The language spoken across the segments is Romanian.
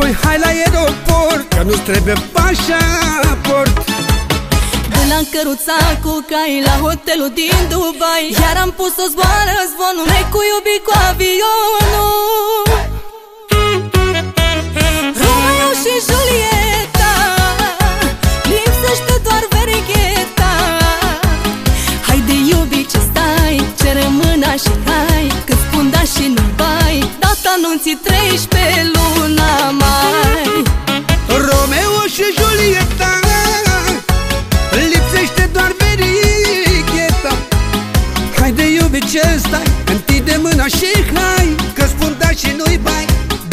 Apoi hai la aeroport Că nu-ți trebuie pașaport. De la căruța cu cai la hotelul din Dubai. Iar am pus o zboară zvonul Ne cu iubi cu avionul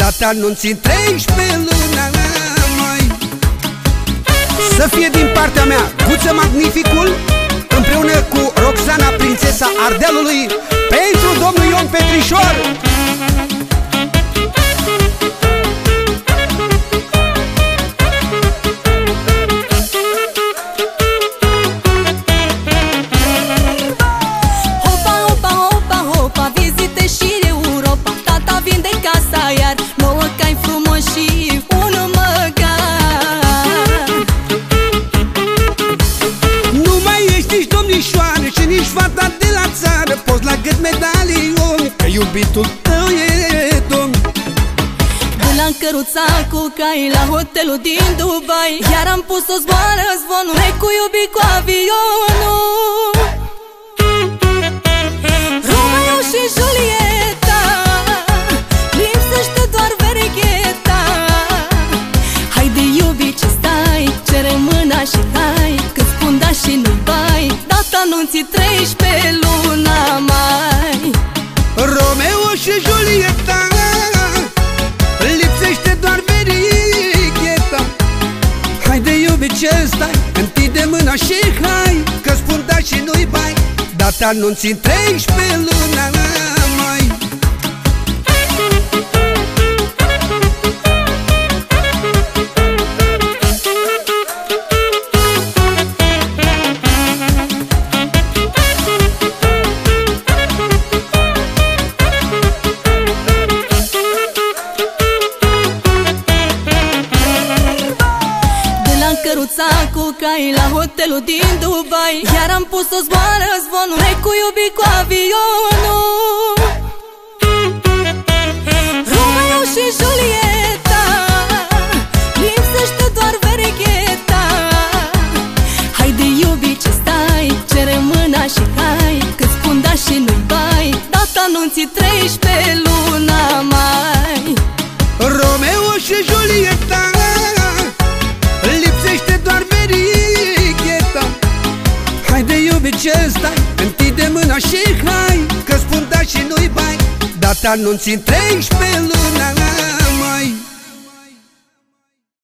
Data anunții 13 luna mai. Să fie din partea mea Guță Magnificul Împreună cu Roxana, prințesa Ardealului Pentru domnul Ion Petrișor casa iar Nouă cai frumos și unul măgar. Nu mai ești nici domnișoară Și nici fata de la țară Poți la gât medalion Că iubitul tău e domn. De la căruța cu cai La hotelul din Dubai Iar am pus o zboară zvonul Ne cu iubi cu avionul Data anunții 13 luna mai. Romeo și Julieta Lipsește doar verigheta. Haide iubi ce stai Întinde mâna și hai Că spun da și nu-i bai. Data anunții 13 luna mai căruța cu cai la hotelul din Dubai. Iar am pus o zboară zvonul Ne cu iubi cu avionul. Romeo și Julieta Lipsește doar verigheta Haide iubi ce stai Cere mâna și hai Că spun da și nu-i bai. Data anunții 13 Întinde mâna și hai Că spun da și nu-i bai. Data anunții 13 luna